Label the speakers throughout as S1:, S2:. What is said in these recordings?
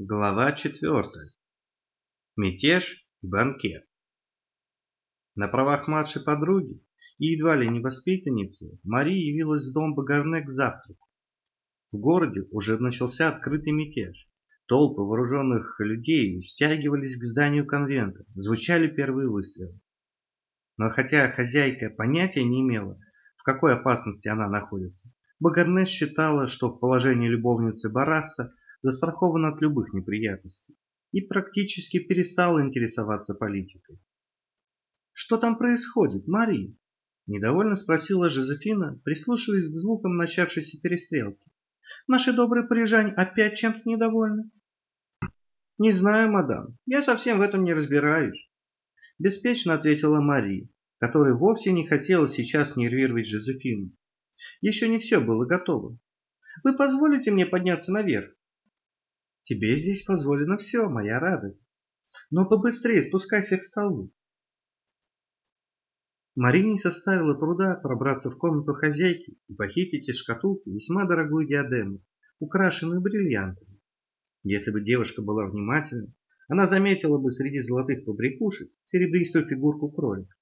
S1: Глава четвертая. Мятеж и банкет. На правах младшей подруги и едва ли не воспитанницы Мария явилась в дом Багарне к завтраку. В городе уже начался открытый мятеж. Толпы вооруженных людей стягивались к зданию конвента, звучали первые выстрелы. Но хотя хозяйка понятия не имела, в какой опасности она находится, Багарне считала, что в положении любовницы Бараса застрахован от любых неприятностей и практически перестал интересоваться политикой. «Что там происходит, Мари?» – недовольно спросила Жозефина, прислушиваясь к звукам начавшейся перестрелки. «Наши добрые парижане опять чем-то недовольны?» «Не знаю, мадам, я совсем в этом не разбираюсь», – беспечно ответила Мари, которой вовсе не хотела сейчас нервировать Жозефину. Еще не все было готово. «Вы позволите мне подняться наверх?» Тебе здесь позволено все, моя радость. Но побыстрее спускайся к столу. Марине составило труда пробраться в комнату хозяйки и похитить из шкатулки весьма дорогую диадему, украшенную бриллиантами. Если бы девушка была внимательна, она заметила бы среди золотых побрякушек серебристую фигурку кролика.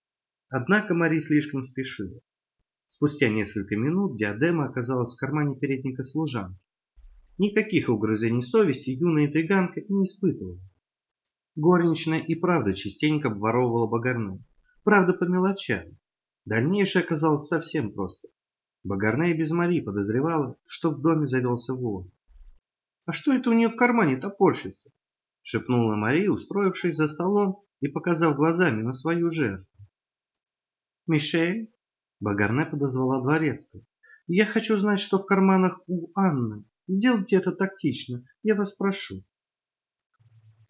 S1: Однако Мари слишком спешила. Спустя несколько минут диадема оказалась в кармане передника служанки. Никаких угрызений совести юная интриганка не испытывала. Горничная и правда частенько обворовывала Багарне. Правда, по мелочам. Дальнейшее оказалось совсем просто. Багарне без Мари подозревала, что в доме завелся вор. «А что это у нее в кармане топорщится?» — шепнула Мари, устроившись за столом и показав глазами на свою жертву. «Мишель?» — Багарне подозвала дворецкого. «Я хочу знать, что в карманах у Анны». Сделайте это тактично, я вас прошу.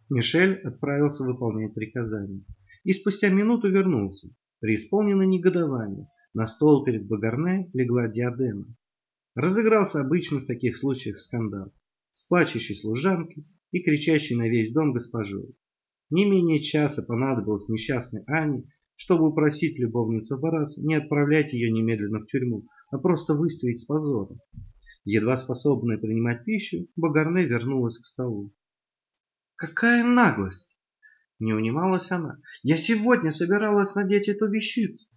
S1: Мишель отправился выполнять приказание и спустя минуту вернулся, преисполненный негодование. На стол перед Багарне легла диадема. Разыгрался обычный в таких случаях скандал с плачущей служанкой и кричащей на весь дом госпожой. Не менее часа понадобилось несчастной Ане, чтобы упросить любовницу Бараса не отправлять ее немедленно в тюрьму, а просто выставить с позором. Едва способная принимать пищу, Багарне вернулась к столу. «Какая наглость!» Не унималась она. «Я сегодня собиралась надеть эту вещицу,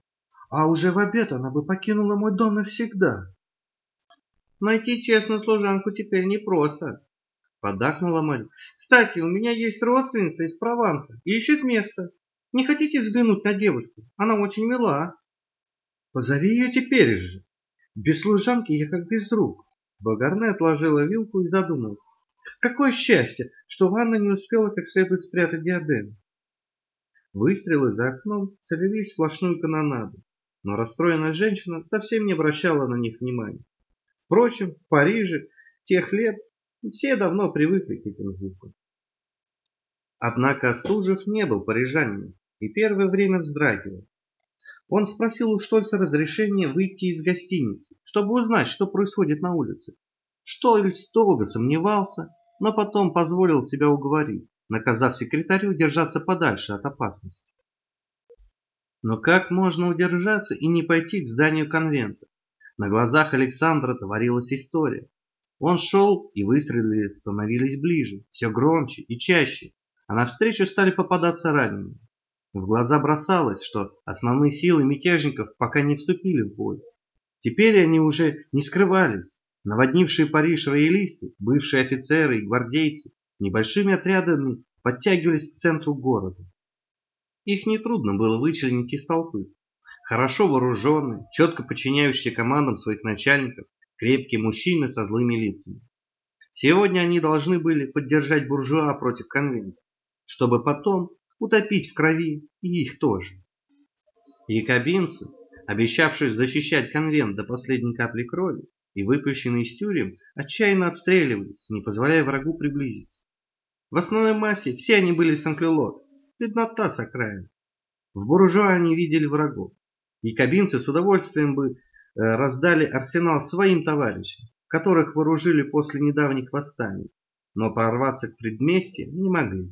S1: а уже в обед она бы покинула мой дом навсегда». «Найти честную служанку теперь непросто», — поддакнула Марь. «Кстати, у меня есть родственница из Прованса ищет место. Не хотите взглянуть на девушку? Она очень мила». «Позови ее теперь же. Без служанки я как без рук». Багарне отложила вилку и задумалась. Какое счастье, что Ванна не успела как следует спрятать диадему. Выстрелы за окном целились в сплошную канонаду, но расстроенная женщина совсем не обращала на них внимания. Впрочем, в Париже тех лет все давно привыкли к этим звукам. Однако Остужев не был парижанином и первое время вздрагивал. Он спросил у Штольца разрешения выйти из гостиницы, чтобы узнать, что происходит на улице. Штольц долго сомневался, но потом позволил себя уговорить, наказав секретарю держаться подальше от опасности. Но как можно удержаться и не пойти к зданию конвента? На глазах Александра творилась история. Он шел, и выстрелы становились ближе, все громче и чаще, а навстречу стали попадаться раненые. В глаза бросалось, что основные силы мятежников пока не вступили в бой. Теперь они уже не скрывались. Наводнившие Париж роялисты, бывшие офицеры и гвардейцы, небольшими отрядами подтягивались к центру города. Их нетрудно было вычленить из толпы. Хорошо вооруженные, четко подчиняющие командам своих начальников, крепкие мужчины со злыми лицами. Сегодня они должны были поддержать буржуа против конвента, чтобы потом утопить в крови и их тоже. Якобинцы, обещавшие защищать конвент до последней капли крови и выпущенные из тюрем, отчаянно отстреливались, не позволяя врагу приблизиться. В основной массе все они были санклюлот, беднота с окраин. В буржуа они видели врагов. Якобинцы с удовольствием бы э, раздали арсенал своим товарищам, которых вооружили после недавних восстаний, но прорваться к предместьям не могли.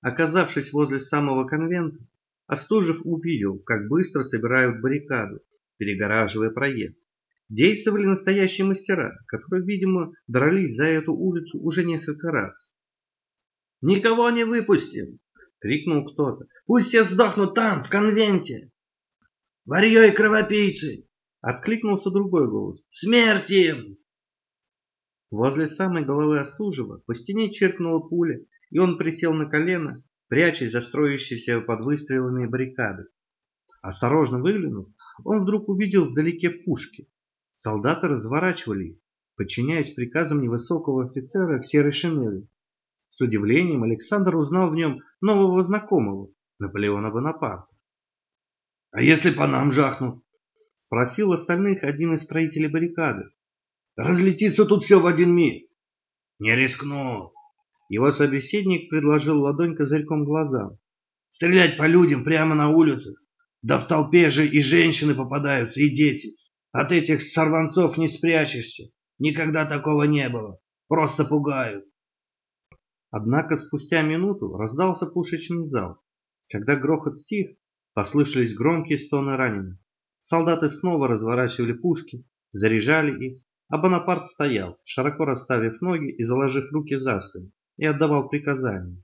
S1: Оказавшись возле самого конвента, Остужев увидел, как быстро собирают баррикаду, перегораживая проезд. действовали настоящие мастера, которые, видимо, дрались за эту улицу уже несколько раз. «Никого не выпустим!» — крикнул кто-то. «Пусть все сдохнут там, в конвенте!» «Варьё и кровопийцы!» — откликнулся другой голос. «Смерть им!» Возле самой головы Остужева по стене чиркнула пуля, и он присел на колено, прячась за строящиеся под выстрелами баррикады. Осторожно выглянув, он вдруг увидел вдалеке пушки. Солдаты разворачивали их, подчиняясь приказам невысокого офицера в серой шинели. С удивлением Александр узнал в нем нового знакомого, Наполеона Бонапарта. «А если по нам жахнут?» — спросил остальных один из строителей баррикады. «Разлетится тут все в один миг!» «Не рискну!» Его собеседник предложил ладонь козырьком глазам. «Стрелять по людям прямо на улицах! Да в толпе же и женщины попадаются, и дети! От этих сорванцов не спрячешься! Никогда такого не было! Просто пугают!» Однако спустя минуту раздался пушечный залп. Когда грохот стих, послышались громкие стоны раненых. Солдаты снова разворачивали пушки, заряжали их, а Бонапарт стоял, широко расставив ноги и заложив руки за спину, и отдавал приказания.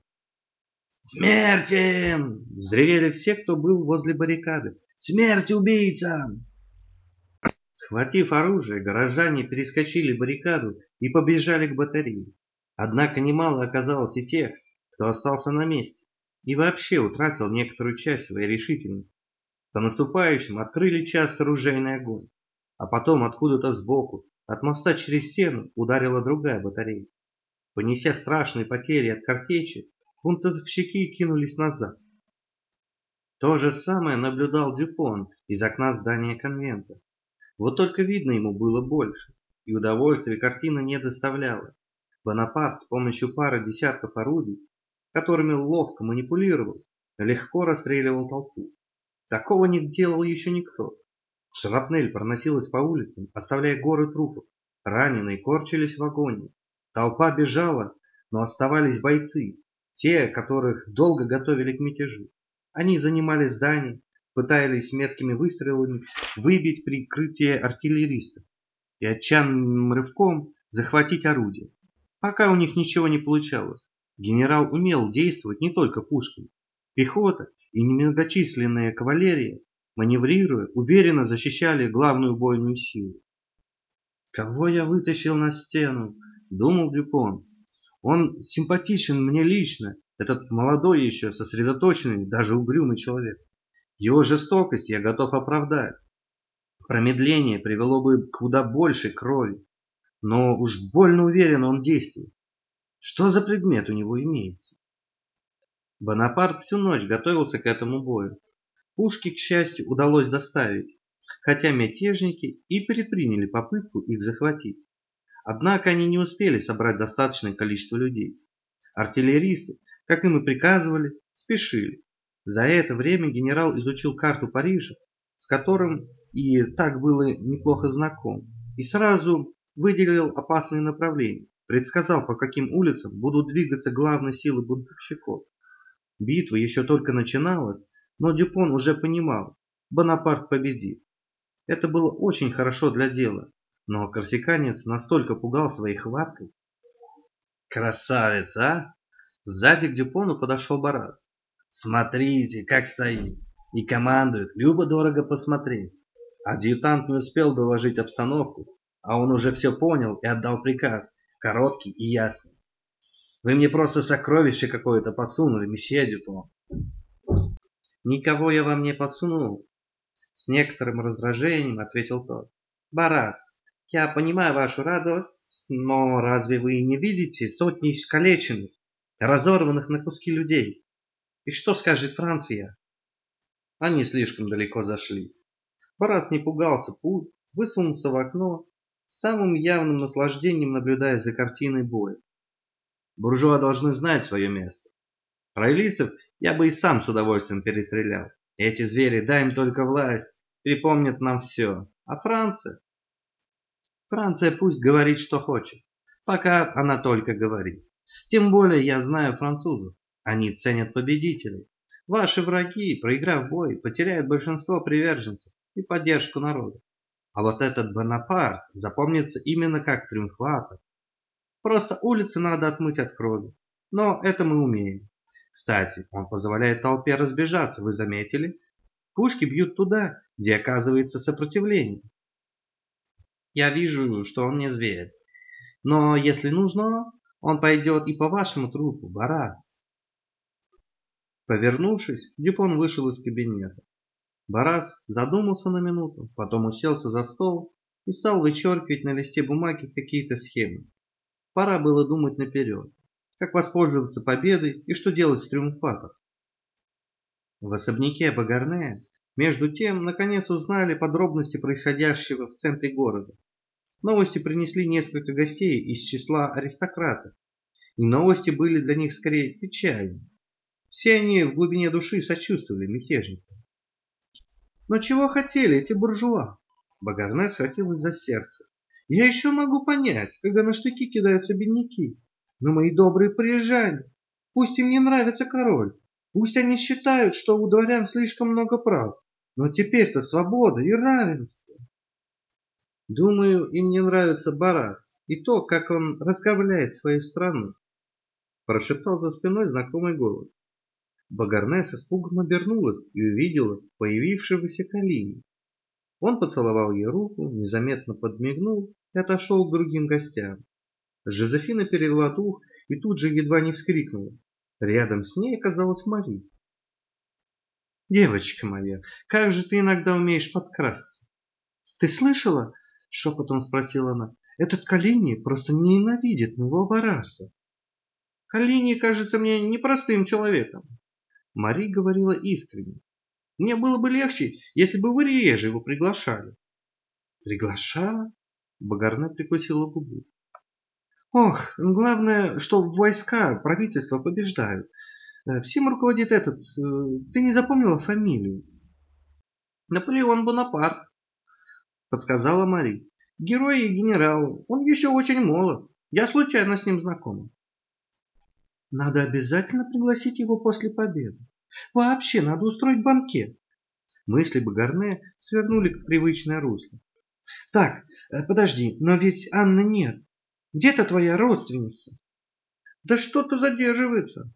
S1: «Смерть им!» — взревели все, кто был возле баррикады. «Смерть убийцам!» Схватив оружие, горожане перескочили баррикаду и побежали к батарее. Однако немало оказалось и тех, кто остался на месте и вообще утратил некоторую часть своей решительности. По наступающим открыли часто ружейный огонь, а потом откуда-то сбоку, от моста через стену, ударила другая батарея. Понеся страшные потери от картечи, бунтовщики кинулись назад. То же самое наблюдал Дюпон из окна здания конвента. Вот только видно ему было больше, и удовольствия картина не доставляла. Бонапарт с помощью пары десятков орудий, которыми ловко манипулировал, легко расстреливал толпу. Такого не делал еще никто. Шрапнель проносилась по улицам, оставляя горы трупов. Раненые корчились в агонии. Толпа бежала, но оставались бойцы, те, которых долго готовили к мятежу. Они занимали здания, пытались меткими выстрелами выбить прикрытие артиллеристов и отчаянным рывком захватить орудие. Пока у них ничего не получалось. Генерал умел действовать не только пушками. Пехота и немногочисленная кавалерия, маневрируя, уверенно защищали главную бойную силу. «Кого я вытащил на стену?» – думал Дюпон. «Он симпатичен мне лично, этот молодой еще, сосредоточенный, даже угрюмый человек. Его жестокость я готов оправдать. Промедление привело бы к куда большей крови но уж больно уверенно он действует. Что за предмет у него имеется? Бонапарт всю ночь готовился к этому бою. Пушки, к счастью, удалось доставить, хотя мятежники и предприняли попытку их захватить. Однако они не успели собрать достаточное количество людей. Артиллеристы, как им и приказывали, спешили. За это время генерал изучил карту Парижа, с которым и так было неплохо знаком, и сразу выделил опасные направления, предсказал, по каким улицам будут двигаться главные силы бунтовщиков. Битва еще только начиналась, но Дюпон уже понимал, Бонапарт победит. Это было очень хорошо для дела, но корсиканец настолько пугал своей хваткой. «Красавец, а!» Сзади к Дюпону подошел Барас. «Смотрите, как стоит! И командует, любо-дорого посмотреть!» Адъютант не успел доложить обстановку, а он уже все понял и отдал приказ, короткий и ясный. Вы мне просто сокровище какое-то подсунули, месье Дюпон. Никого я вам не подсунул. С некоторым раздражением ответил тот. Барас, я понимаю вашу радость, но разве вы не видите сотни искалеченных, разорванных на куски людей? И что скажет Франция? Они слишком далеко зашли. Барас не пугался пуль, высунулся в окно самым явным наслаждением наблюдая за картиной боя. Буржуа должны знать свое место. Роялистов я бы и сам с удовольствием перестрелял. Эти звери, дай им только власть, припомнят нам все. А Франция? Франция пусть говорит, что хочет. Пока она только говорит. Тем более я знаю французов. Они ценят победителей. Ваши враги, проиграв бой, потеряют большинство приверженцев и поддержку народа. А вот этот Бонапарт запомнится именно как триумфатор. Просто улицы надо отмыть от крови. Но это мы умеем. Кстати, он позволяет толпе разбежаться, вы заметили? Пушки бьют туда, где оказывается сопротивление. Я вижу, что он не зверь. Но если нужно, он пойдет и по вашему трупу, Барас. Повернувшись, Дюпон вышел из кабинета. Барас задумался на минуту, потом уселся за стол и стал вычеркивать на листе бумаги какие-то схемы. Пора было думать наперед, как воспользоваться победой и что делать с триумфатором. В особняке Багарне, между тем, наконец узнали подробности происходящего в центре города. Новости принесли несколько гостей из числа аристократов, и новости были для них скорее печальны. Все они в глубине души сочувствовали мятежникам. Но чего хотели эти буржуа? Багарне схватилась за сердце. Я еще могу понять, когда на штыки кидаются бедняки. Но мои добрые парижане, пусть им не нравится король, пусть они считают, что у дворян слишком много прав, но теперь-то свобода и равенство. Думаю, им не нравится Барас и то, как он разговляет свою страну. Прошептал за спиной знакомый голос. Багарне с испугом обернулась и увидела появившегося Калини. Он поцеловал ей руку, незаметно подмигнул и отошел к другим гостям. Жозефина перевела дух и тут же едва не вскрикнула. Рядом с ней оказалась Мари. «Девочка моя, как же ты иногда умеешь подкрасться!» «Ты слышала?» — шепотом спросила она. «Этот Калини просто ненавидит моего Бараса». «Калини кажется мне непростым человеком», Мари говорила искренне. Мне было бы легче, если бы вы реже его приглашали. Приглашала? Багарне прикусила губу. Ох, главное, что войска правительства побеждают. Э, всем руководит этот... Э, ты не запомнила фамилию? Наполеон Бонапарт, подсказала Мари. Герой и генерал. Он еще очень молод. Я случайно с ним знакома. Надо обязательно пригласить его после победы. Вообще надо устроить банкет. Мысли Багарне свернули в привычное русло. Так, э, подожди, но ведь Анны нет. Где-то твоя родственница. Да что-то задерживается,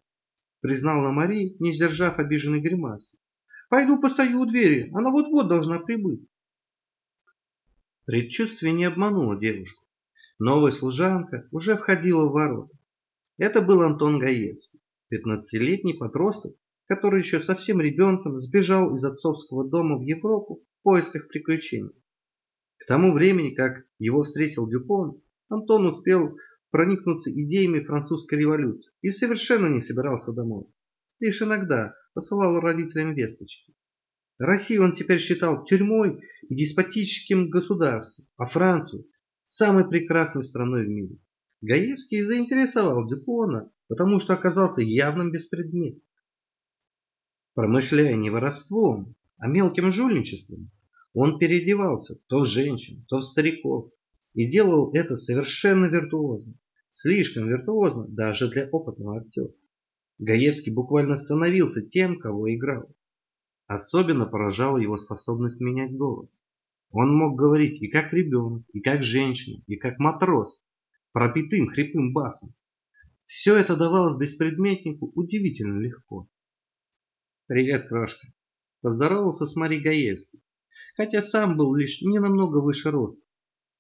S1: признала Мари, не сдержав обиженной гримасы. Пойду постою у двери, она вот-вот должна прибыть. Предчувствие не обмануло девушку. Новая служанка уже входила в ворота. Это был Антон Гаевский, пятнадцатилетний подросток, который еще совсем ребенком сбежал из отцовского дома в Европу в поисках приключений. К тому времени, как его встретил Дюпон, Антон успел проникнуться идеями французской революции и совершенно не собирался домой. Лишь иногда посылал родителям весточки. Россию он теперь считал тюрьмой и деспотическим государством, а Францию – самой прекрасной страной в мире. Гаевский заинтересовал Дюпона, потому что оказался явным беспредметом. Промышляя не воровством, а мелким жульничеством, он переодевался то в женщин, то в стариков, и делал это совершенно виртуозно. Слишком виртуозно даже для опытного актера. Гаевский буквально становился тем, кого играл. Особенно поражала его способность менять голос. Он мог говорить и как ребенок, и как женщина, и как матрос, пропитым хрипым басом. Все это давалось беспредметнику удивительно легко. «Привет, крошка!» Поздоровался с Мари Гаевской, хотя сам был лишь не намного выше роста.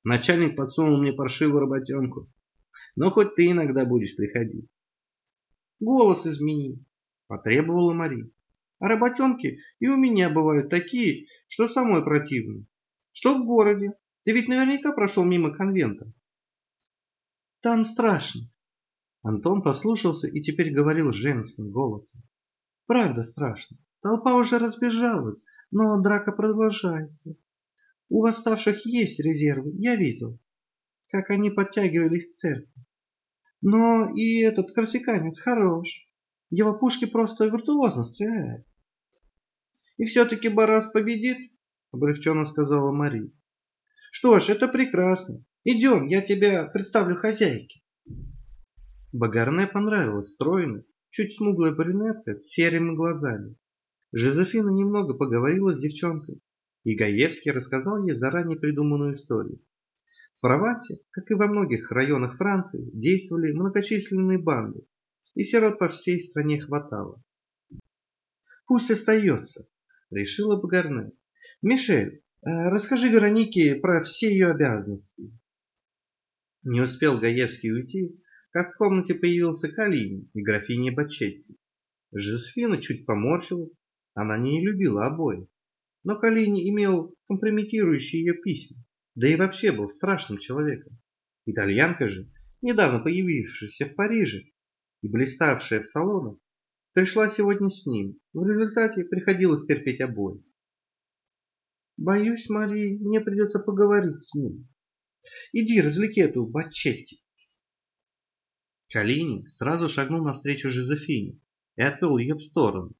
S1: Начальник подсунул мне паршивую работенку. Но хоть ты иногда будешь приходить. Голос измени, потребовала Мари. А работенки и у меня бывают такие, что самой противно. Что в городе? Ты ведь наверняка прошел мимо конвента. Там страшно. Антон послушался и теперь говорил женским голосом. Правда страшно. Толпа уже разбежалась, но драка продолжается. У восставших есть резервы, я видел, как они подтягивали их к церкви. Но и этот корсиканец хорош. Его пушки просто виртуозно стреляют. И все-таки Барас победит, облегченно сказала Мария. Что ж, это прекрасно. Идем, я тебя представлю хозяйке. Багарне понравилась стройная, чуть смуглая брюнетка с серыми глазами. Жозефина немного поговорила с девчонкой, и Гаевский рассказал ей заранее придуманную историю. В Провансе, как и во многих районах Франции, действовали многочисленные банды, и сирот по всей стране хватало. «Пусть остается», — решила Багарне. «Мишель, э, расскажи Веронике про все ее обязанности». Не успел Гаевский уйти, как в комнате появился Калинин и графиня Бачетти. Жозефина чуть поморщилась, она не любила обоих. Но Калини имел компрометирующие ее письма, да и вообще был страшным человеком. Итальянка же, недавно появившаяся в Париже и блиставшая в салонах, пришла сегодня с ним. В результате приходилось терпеть обоих. Боюсь, Мари, мне придется поговорить с ним. Иди, развлеки эту Бачетти. Калини сразу шагнул навстречу Жозефине и отвел ее в сторону.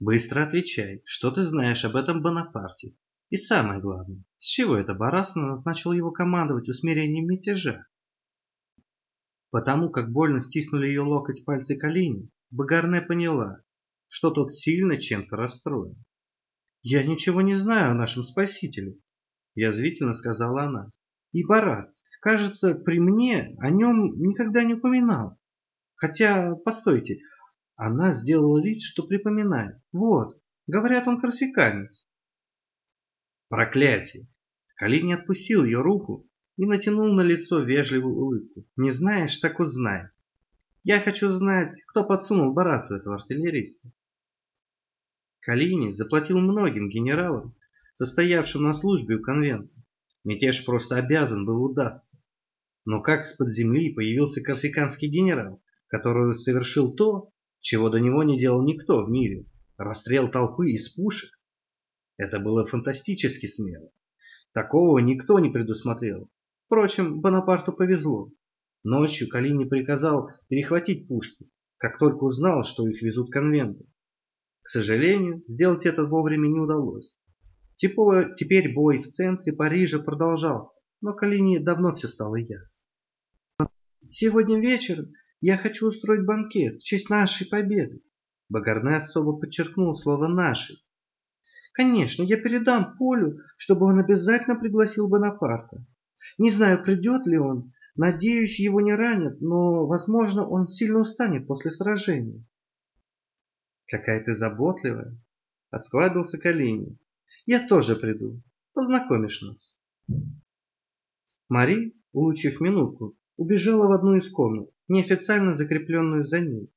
S1: Быстро отвечай, что ты знаешь об этом Бонапарте? И самое главное, с чего это Барас назначил его командовать усмирением мятежа? Потому как больно стиснули ее локоть пальцы Калини, Багарне поняла, что тот сильно чем-то расстроен. «Я ничего не знаю о нашем спасителе», – язвительно сказала она. «И Барас, кажется, при мне о нем никогда не упоминал. Хотя, постойте, она сделала вид, что припоминает. Вот, говорят, он корсиканец». Проклятие! Калин не отпустил ее руку и натянул на лицо вежливую улыбку. «Не знаешь, так узнай. Я хочу знать, кто подсунул Барасу этого артиллериста». Калини заплатил многим генералам, состоявшим на службе у конвента. Мятеж просто обязан был удастся. Но как с-под земли появился корсиканский генерал, который совершил то, чего до него не делал никто в мире – расстрел толпы из пушек? Это было фантастически смело. Такого никто не предусмотрел. Впрочем, Бонапарту повезло. Ночью Калини приказал перехватить пушки, как только узнал, что их везут к конвенту. К сожалению, сделать это вовремя не удалось. Теперь бой в центре Парижа продолжался, но Калини давно все стало ясно. «Сегодня вечером я хочу устроить банкет в честь нашей победы». Багарне особо подчеркнул слово «нашей». «Конечно, я передам Полю, чтобы он обязательно пригласил Бонапарта. Не знаю, придет ли он, надеюсь, его не ранят, но, возможно, он сильно устанет после сражения. Какая ты заботливая, осклабился Калини. Я тоже приду. Познакомишь нас. Мари, улучив минутку, убежала в одну из комнат, неофициально закрепленную за ней.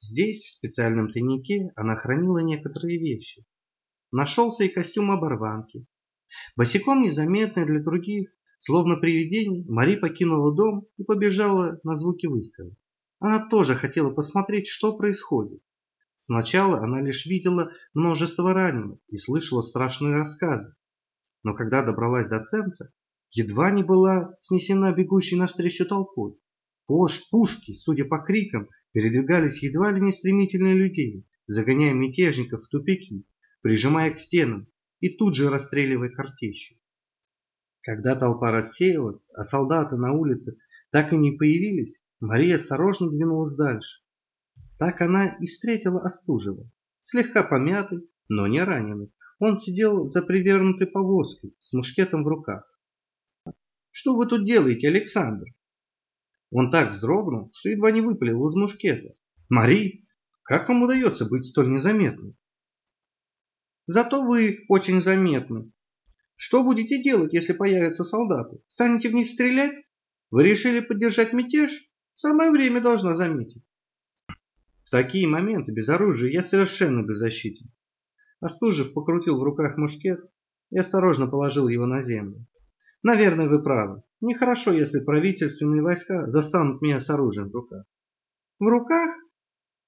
S1: Здесь, в специальном тайнике, она хранила некоторые вещи. Нашелся и костюм оборванки. Босиком незаметный для других, словно привидение, Мари покинула дом и побежала на звуки выстрела. Она тоже хотела посмотреть, что происходит. Сначала она лишь видела множество раненых и слышала страшные рассказы. Но когда добралась до центра, едва не была снесена бегущей навстречу толпой. Пош, пушки, судя по крикам, передвигались едва ли не стремительные людей, загоняя мятежников в тупики, прижимая к стенам и тут же расстреливая картечью. Когда толпа рассеялась, а солдаты на улице так и не появились, Мария осторожно двинулась дальше. Так она и встретила Остужева. Слегка помятый, но не раненый. Он сидел за привернутой повозкой с мушкетом в руках. «Что вы тут делаете, Александр?» Он так вздрогнул, что едва не выпалил из мушкета. «Мари, как вам удается быть столь незаметной?» «Зато вы очень заметны. Что будете делать, если появятся солдаты? Станете в них стрелять? Вы решили поддержать мятеж? Самое время должна заметить. В такие моменты без оружия я совершенно беззащитен. Остужев покрутил в руках мушкет и осторожно положил его на землю. Наверное, вы правы. Нехорошо, если правительственные войска застанут меня с оружием в руках. В руках?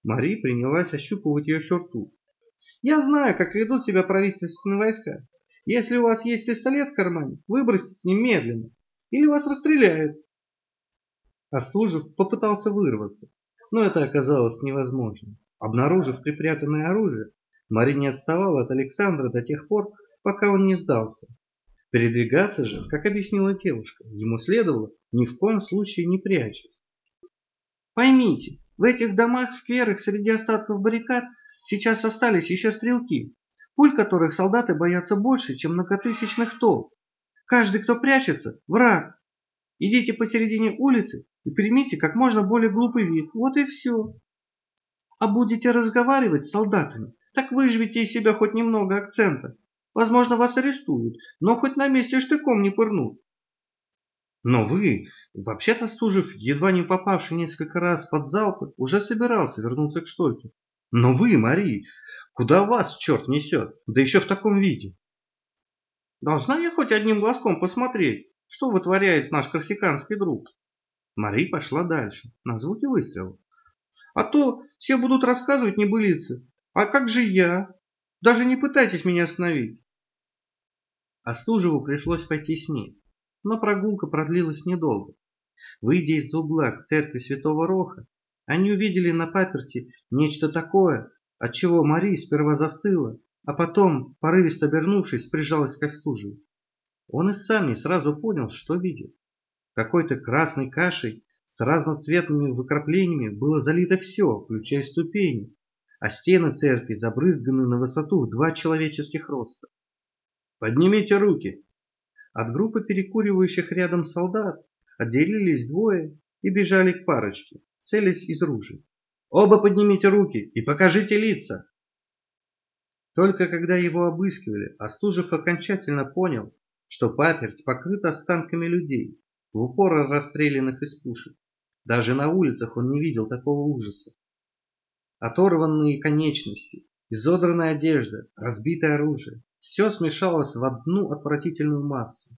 S1: Мари принялась ощупывать ее сюртук. Я знаю, как ведут себя правительственные войска. Если у вас есть пистолет в кармане, выбросите немедленно, или вас расстреляют. Остужев попытался вырваться, но это оказалось невозможно. Обнаружив припрятанное оружие, Мари не отставала от Александра до тех пор, пока он не сдался. Передвигаться же, как объяснила девушка, ему следовало ни в коем случае не прячась. Поймите, в этих домах-скверах среди остатков баррикад сейчас остались еще стрелки. пуль которых солдаты боятся больше, чем многотысячных толп. Каждый, кто прячется, враг. Идите посередине улицы и примите как можно более глупый вид. Вот и все. А будете разговаривать с солдатами, так выживите из себя хоть немного акцента. Возможно, вас арестуют, но хоть на месте штыком не пырнут. Но вы, вообще-то Стужев, едва не попавший несколько раз под залпы, уже собирался вернуться к Штольке. Но вы, Мари, куда вас черт несет, да еще в таком виде? Должна я хоть одним глазком посмотреть, что вытворяет наш корсиканский друг? Мари пошла дальше, на звуки выстрела. А то все будут рассказывать небылицы. А как же я? Даже не пытайтесь меня остановить. Остужеву пришлось пойти с ней, но прогулка продлилась недолго. Выйдя из угла к церкви Святого Роха, они увидели на паперти нечто такое, от чего Мари сперва застыла, а потом, порывисто обернувшись, прижалась к Остужеву. Он и сам не сразу понял, что видит. Какой-то красной кашей с разноцветными выкраплениями было залито все, включая ступени, а стены церкви забрызганы на высоту в два человеческих роста. Поднимите руки. От группы перекуривающих рядом солдат отделились двое и бежали к парочке, целясь из ружей. Оба поднимите руки и покажите лица. Только когда его обыскивали, Остужев окончательно понял, что паперть покрыта останками людей, в упор расстрелянных из пушек. Даже на улицах он не видел такого ужаса. Оторванные конечности, изодранная одежда, разбитое оружие, все смешалось в одну отвратительную массу.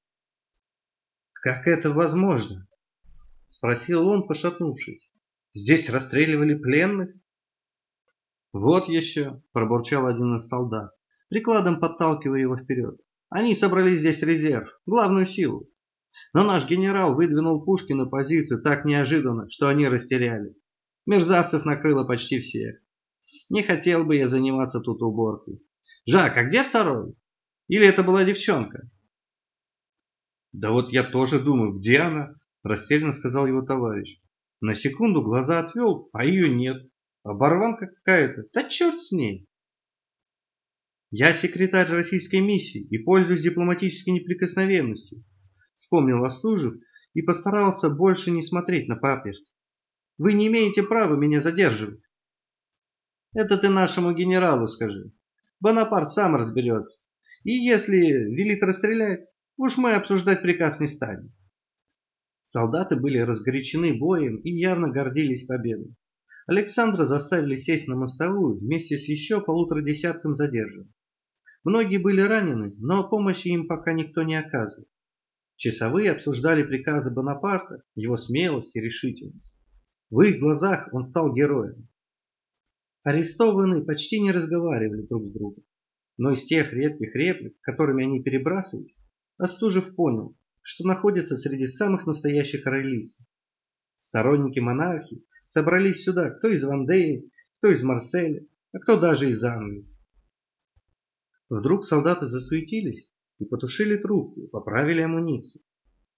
S1: «Как это возможно?» — спросил он, пошатнувшись. «Здесь расстреливали пленных?» «Вот еще!» — пробурчал один из солдат, прикладом подталкивая его вперед. «Они собрали здесь резерв, главную силу. Но наш генерал выдвинул пушки на позицию так неожиданно, что они растерялись. Мерзавцев накрыло почти всех. Не хотел бы я заниматься тут уборкой. Жак, а где второй? Или это была девчонка? Да вот я тоже думаю, где она? Растерянно сказал его товарищ. На секунду глаза отвел, а ее нет. Оборванка какая-то. Да черт с ней. Я секретарь российской миссии и пользуюсь дипломатической неприкосновенностью. Вспомнил Остужев и постарался больше не смотреть на паперть. Вы не имеете права меня задерживать. Это ты нашему генералу скажи. Бонапарт сам разберется. И если велит расстрелять, уж мы обсуждать приказ не станем. Солдаты были разгорячены боем и явно гордились победой. Александра заставили сесть на мостовую вместе с еще полутора десятком задержанных. Многие были ранены, но помощи им пока никто не оказывал. Часовые обсуждали приказы Бонапарта, его смелость и решительность. В их глазах он стал героем. Арестованные почти не разговаривали друг с другом. Но из тех редких реплик, которыми они перебрасывались, Остужев понял, что находится среди самых настоящих роялистов. Сторонники монархии собрались сюда, кто из Вандеи, кто из Марселя, а кто даже из Англии. Вдруг солдаты засуетились и потушили трубки, поправили амуницию.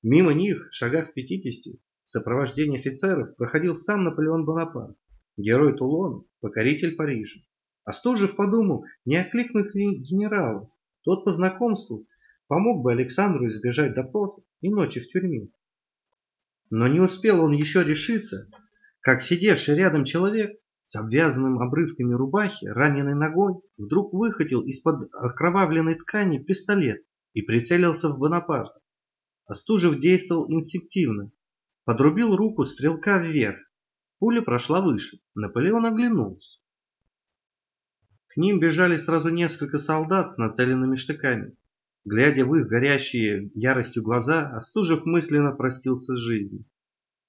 S1: Мимо них, шагах в пятидесяти, в сопровождении офицеров проходил сам Наполеон Бонапарт герой Тулона, покоритель Парижа. Остужев подумал, не окликнуть ли генерала. Тот по знакомству помог бы Александру избежать допроса и ночи в тюрьме. Но не успел он еще решиться, как сидевший рядом человек с обвязанным обрывками рубахи, раненой ногой, вдруг выхватил из-под окровавленной ткани пистолет и прицелился в Бонапарта. Остужев действовал инстинктивно, подрубил руку стрелка вверх, Пуля прошла выше. Наполеон оглянулся. К ним бежали сразу несколько солдат с нацеленными штыками. Глядя в их горящие яростью глаза, Остужев мысленно простился с жизнью.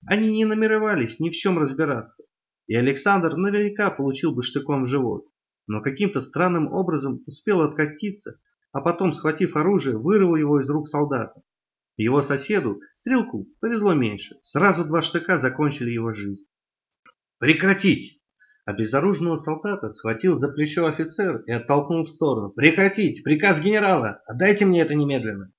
S1: Они не намеревались ни в чем разбираться, и Александр наверняка получил бы штыком в живот, но каким-то странным образом успел откатиться, а потом, схватив оружие, вырвал его из рук солдата. Его соседу, стрелку, повезло меньше. Сразу два штыка закончили его жизнь. «Прекратить!» Обезоруженного солдата схватил за плечо офицер и оттолкнул в сторону. «Прекратить! Приказ генерала! Отдайте мне это немедленно!»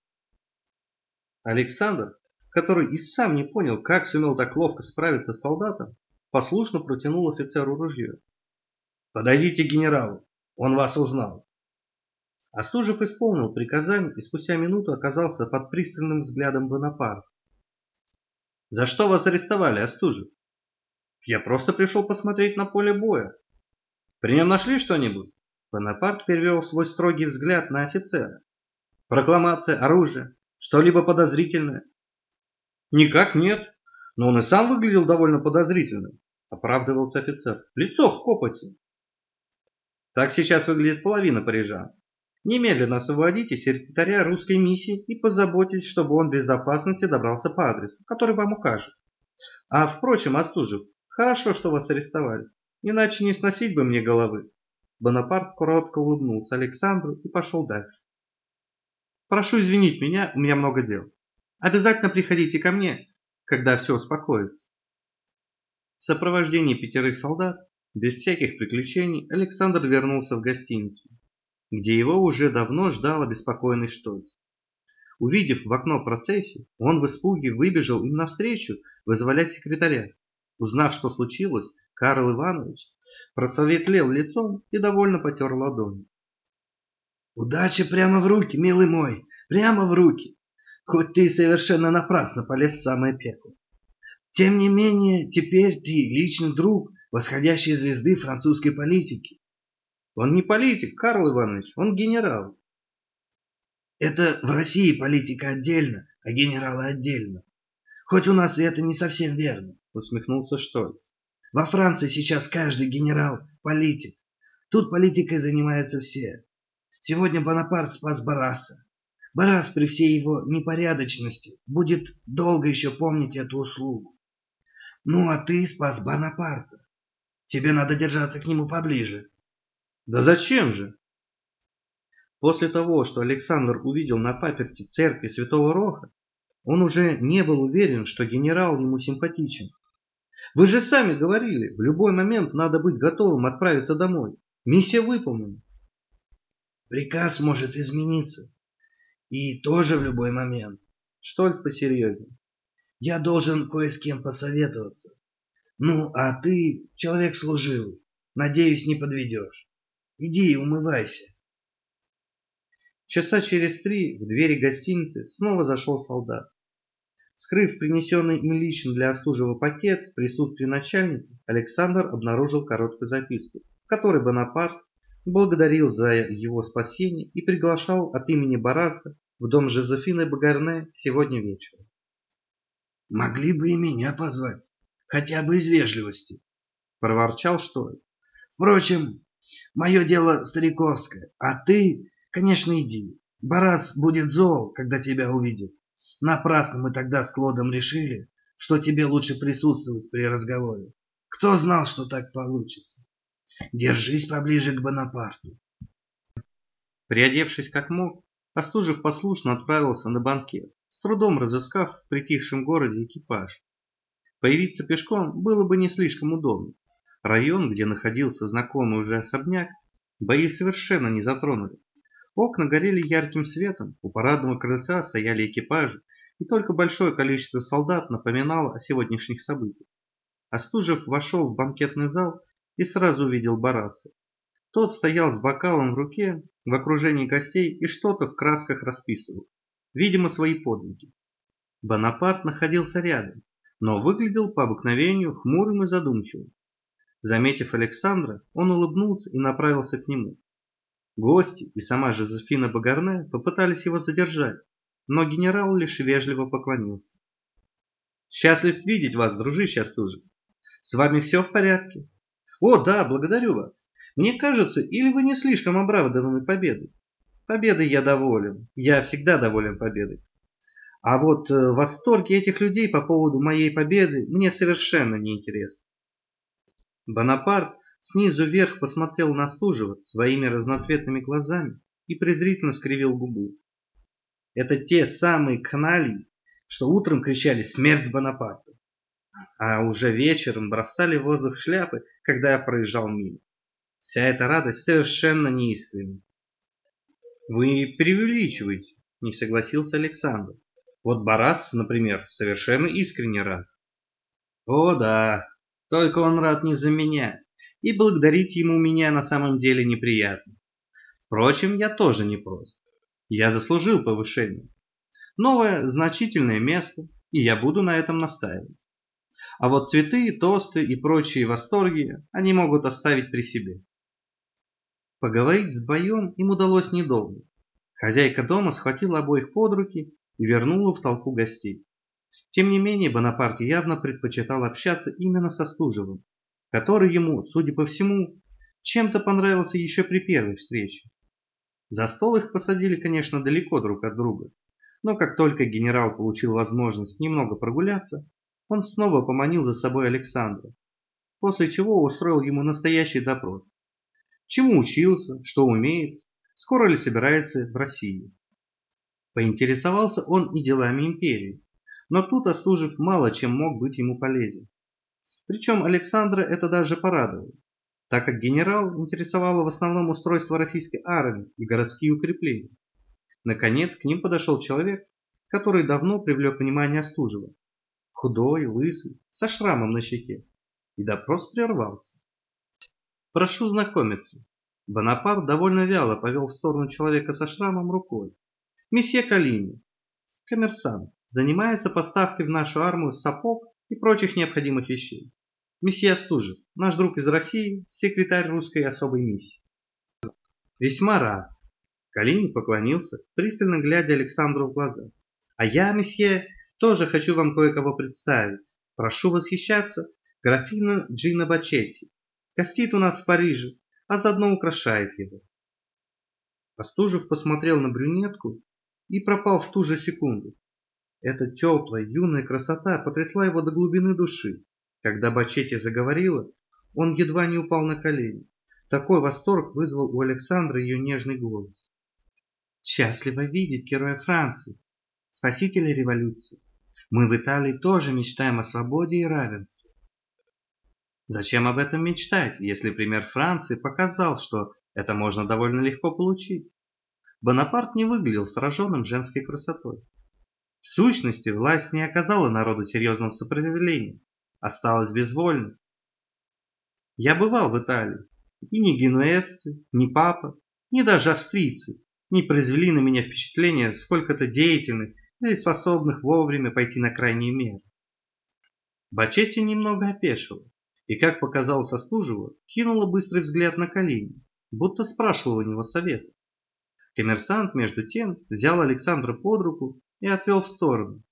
S1: Александр, который и сам не понял, как сумел так ловко справиться с солдатом, послушно протянул офицеру ружье. «Подойдите к генералу, он вас узнал». Остужев исполнил приказание и спустя минуту оказался под пристальным взглядом Бонапарта. «За что вас арестовали, Остужев?» «Я просто пришел посмотреть на поле боя». «При нем нашли что-нибудь?» Бонапарт перевел свой строгий взгляд на офицера. «Прокламация, оружие, что-либо подозрительное?» «Никак нет, но он и сам выглядел довольно подозрительным», оправдывался офицер. «Лицо в копоти». Так сейчас выглядит половина парижан. Немедленно освободите секретаря русской миссии и позаботьтесь, чтобы он в безопасности добрался по адресу, который вам укажет. А впрочем, Остужев, хорошо, что вас арестовали, иначе не сносить бы мне головы. Бонапарт коротко улыбнулся Александру и пошел дальше. Прошу извинить меня, у меня много дел. Обязательно приходите ко мне, когда все успокоится. В сопровождении пятерых солдат, без всяких приключений, Александр вернулся в гостиницу где его уже давно ждал обеспокоенный Штольц. Увидев в окно процессию, он в испуге выбежал им навстречу вызволять секретаря. Узнав, что случилось, Карл Иванович просветлел лицом и довольно потер ладони. «Удача прямо в руки, милый мой, прямо в руки, хоть ты совершенно напрасно полез в самое пекло. Тем не менее, теперь ты личный друг восходящей звезды французской политики. Он не политик, Карл Иванович, он генерал. Это в России политика отдельно, а генералы отдельно. Хоть у нас и это не совсем верно, усмехнулся Штольц. Во Франции сейчас каждый генерал политик. Тут политикой занимаются все. Сегодня Бонапарт спас Бараса. Барас при всей его непорядочности будет долго еще помнить эту услугу. Ну, а ты спас Бонапарта. Тебе надо держаться к нему поближе. Да зачем же? После того, что Александр увидел на паперти церкви Святого Роха, он уже не был уверен, что генерал ему симпатичен. Вы же сами говорили, в любой момент надо быть готовым отправиться домой. Миссия выполнена. Приказ может измениться. И тоже в любой момент. Штольц посерьезнее. Я должен кое с кем посоветоваться. Ну, а ты человек служивый. Надеюсь, не подведешь. Иди и умывайся. Часа через три в двери гостиницы снова зашел солдат. Скрыв принесенный им лично для Остужева пакет в присутствии начальника, Александр обнаружил короткую записку, в которой Бонапарт благодарил за его спасение и приглашал от имени Бараса в дом Жозефины Багарне сегодня вечером. «Могли бы и меня позвать, хотя бы из вежливости», – проворчал Штоль. «Впрочем, Мое дело стариковское, а ты, конечно, иди. Барас будет зол, когда тебя увидит. Напрасно мы тогда с Клодом решили, что тебе лучше присутствовать при разговоре. Кто знал, что так получится? Держись поближе к Бонапарту. Приодевшись как мог, Остужев послушно отправился на банкет, с трудом разыскав в притихшем городе экипаж. Появиться пешком было бы не слишком удобно, Район, где находился знакомый уже особняк, бои совершенно не затронули. Окна горели ярким светом, у парадного крыльца стояли экипажи, и только большое количество солдат напоминало о сегодняшних событиях. Остужев вошел в банкетный зал и сразу увидел Бараса. Тот стоял с бокалом в руке в окружении гостей и что-то в красках расписывал. Видимо, свои подвиги. Бонапарт находился рядом, но выглядел по обыкновению хмурым и задумчивым. Заметив Александра, он улыбнулся и направился к нему. Гости и сама Жозефина Багарне попытались его задержать, но генерал лишь вежливо поклонился. «Счастлив видеть вас, дружище Остужев. С вами все в порядке?» «О, да, благодарю вас. Мне кажется, или вы не слишком обрадованы победой?» «Победой я доволен. Я всегда доволен победой. А вот э, восторги этих людей по поводу моей победы мне совершенно неинтересны. Бонапарт снизу вверх посмотрел на Стужева своими разноцветными глазами и презрительно скривил губу. Это те самые каналии, что утром кричали «Смерть Бонапарту!», а уже вечером бросали в воздух шляпы, когда я проезжал мимо. Вся эта радость совершенно неискренна. «Вы преувеличиваете», – не согласился Александр. «Вот Барас, например, совершенно искренне рад». «О да, только он рад не за меня, и благодарить ему меня на самом деле неприятно. Впрочем, я тоже не прост. Я заслужил повышение. Новое значительное место, и я буду на этом настаивать. А вот цветы, тосты и прочие восторги они могут оставить при себе. Поговорить вдвоем им удалось недолго. Хозяйка дома схватила обоих под руки и вернула в толпу гостей. Тем не менее, Бонапарт явно предпочитал общаться именно со Стужевым, который ему, судя по всему, чем-то понравился еще при первой встрече. За стол их посадили, конечно, далеко друг от друга, но как только генерал получил возможность немного прогуляться, он снова поманил за собой Александра, после чего устроил ему настоящий допрос. Чему учился, что умеет, скоро ли собирается в Россию. Поинтересовался он и делами империи, но тут Остужев мало чем мог быть ему полезен. Причем Александра это даже порадовало, так как генерал интересовало в основном устройство российской армии и городские укрепления. Наконец к ним подошел человек, который давно привлек внимание Остужева. Худой, лысый, со шрамом на щеке. И допрос прервался. «Прошу знакомиться». Бонапарт довольно вяло повел в сторону человека со шрамом рукой. «Месье Калини, коммерсант, занимается поставкой в нашу армию сапог и прочих необходимых вещей. Месье Остужев, наш друг из России, секретарь русской особой миссии. Весьма рад. Калинин поклонился, пристально глядя Александру в глаза. А я, месье, тоже хочу вам кое-кого представить. Прошу восхищаться, графина Джина Бачетти. Гостит у нас в Париже, а заодно украшает его. Остужев посмотрел на брюнетку и пропал в ту же секунду. Эта теплая, юная красота потрясла его до глубины души. Когда Бачетти заговорила, он едва не упал на колени. Такой восторг вызвал у Александра ее нежный голос. «Счастливо видеть героя Франции, спасителя революции. Мы в Италии тоже мечтаем о свободе и равенстве. Зачем об этом мечтать, если пример Франции показал, что это можно довольно легко получить? Бонапарт не выглядел сраженным женской красотой. В сущности, власть не оказала народу серьезного сопротивления, осталась безвольной. Я бывал в Италии, и ни генуэзцы, ни папа, ни даже австрийцы не произвели на меня впечатление сколько-то деятельных или способных вовремя пойти на крайние меры. Бачетти немного опешила и, как показалось Остужеву, кинула быстрый взгляд на колени, будто спрашивала у него совета. Коммерсант, между тем, взял Александра под руку и отвел в сторону.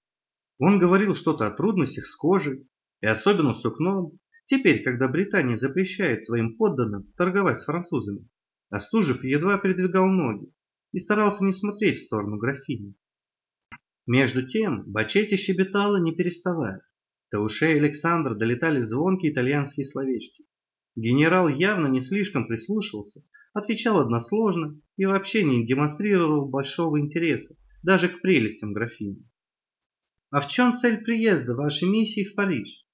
S1: Он говорил что-то о трудностях с кожей и особенно с сукном, теперь, когда Британия запрещает своим подданным торговать с французами. Остужев едва передвигал ноги и старался не смотреть в сторону графини. Между тем Бачетти щебетала, не переставая. До ушей Александра долетали звонкие итальянские словечки. Генерал явно не слишком прислушивался, отвечал односложно и вообще не демонстрировал большого интереса даже к прелестям графини. «А в чем цель приезда вашей миссии в Париж,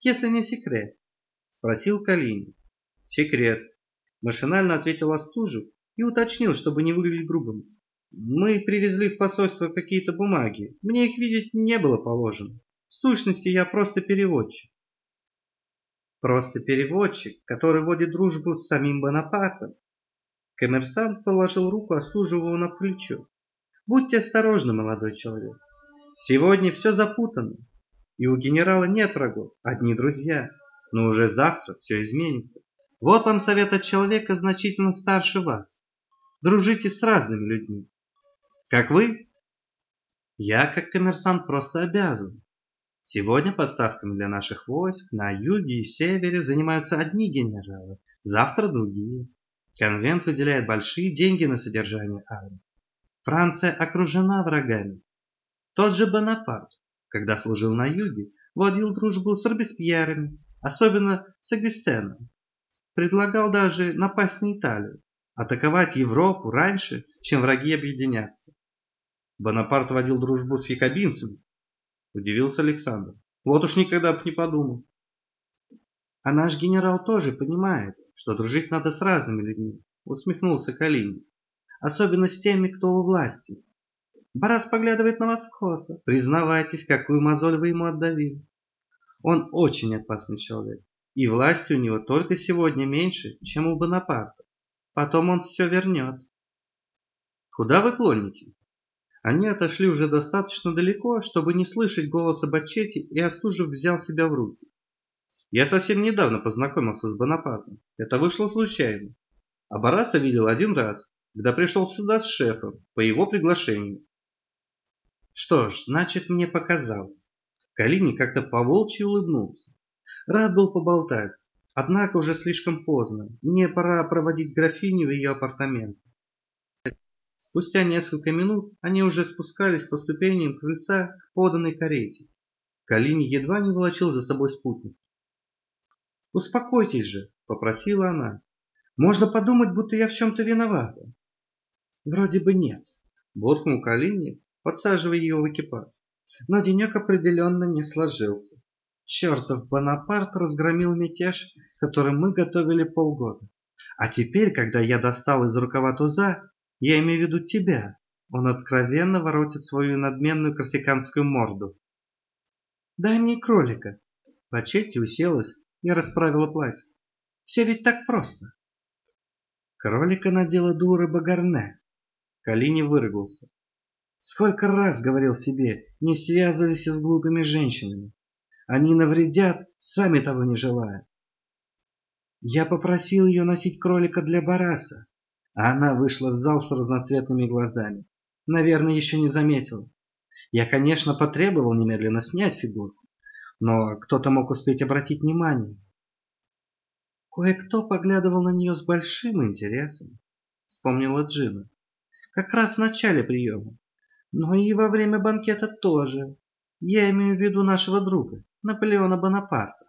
S1: если не секрет?» – спросил Калинин. «Секрет», – машинально ответил Остужев и уточнил, чтобы не выглядеть грубым. «Мы привезли в посольство какие-то бумаги. Мне их видеть не было положено. В сущности, я просто переводчик». «Просто переводчик, который водит дружбу с самим Бонапартом?» Коммерсант положил руку Остужеву на плечо. Будьте осторожны, молодой человек. Сегодня все запутано, и у генерала нет врагов, одни друзья. Но уже завтра все изменится. Вот вам совет от человека значительно старше вас. Дружите с разными людьми. Как вы? Я, как коммерсант, просто обязан. Сегодня поставками для наших войск на юге и севере занимаются одни генералы, завтра другие. Конвент выделяет большие деньги на содержание армии. Франция окружена врагами. Тот же Бонапарт, когда служил на юге, водил дружбу с Робеспьерами, особенно с Агюстеном. Предлагал даже напасть на Италию, атаковать Европу раньше, чем враги объединятся. Бонапарт водил дружбу с якобинцами. Удивился Александр. Вот уж никогда бы не подумал. А наш генерал тоже понимает, что дружить надо с разными людьми, усмехнулся Калинин особенно с теми, кто у власти. Барас поглядывает на вас косо. Признавайтесь, какую мозоль вы ему отдавили. Он очень опасный человек, и власти у него только сегодня меньше, чем у Бонапарта. Потом он все вернет. Куда вы клоните? Они отошли уже достаточно далеко, чтобы не слышать голоса Бачетти, и Остужев взял себя в руки. Я совсем недавно познакомился с Бонапартом. Это вышло случайно. А Бараса видел один раз, когда пришел сюда с шефом, по его приглашению. Что ж, значит, мне показалось. Калини как-то по-волчьи улыбнулся. Рад был поболтать. Однако уже слишком поздно. Мне пора проводить графиню в ее апартаменты. Спустя несколько минут они уже спускались по ступеням крыльца к поданной карете. Калини едва не волочил за собой спутник. «Успокойтесь же», — попросила она. «Можно подумать, будто я в чем-то виновата». «Вроде бы нет», — буркнул Калини, подсаживая ее в экипаж. Но денек определенно не сложился. Чертов Бонапарт разгромил мятеж, который мы готовили полгода. А теперь, когда я достал из рукава туза, я имею в виду тебя, он откровенно воротит свою надменную корсиканскую морду. «Дай мне кролика!» Пачетти уселась и расправила платье. «Все ведь так просто!» Кролика надела дура Багарне. Калини выругался. Сколько раз говорил себе, не связывайся с глупыми женщинами. Они навредят, сами того не желая. Я попросил ее носить кролика для Бараса, а она вышла в зал с разноцветными глазами. Наверное, еще не заметила. Я, конечно, потребовал немедленно снять фигурку, но кто-то мог успеть обратить внимание. Кое-кто поглядывал на нее с большим интересом, вспомнила Джина. Как раз в начале приема. Но и во время банкета тоже. Я имею в виду нашего друга, Наполеона Бонапарта.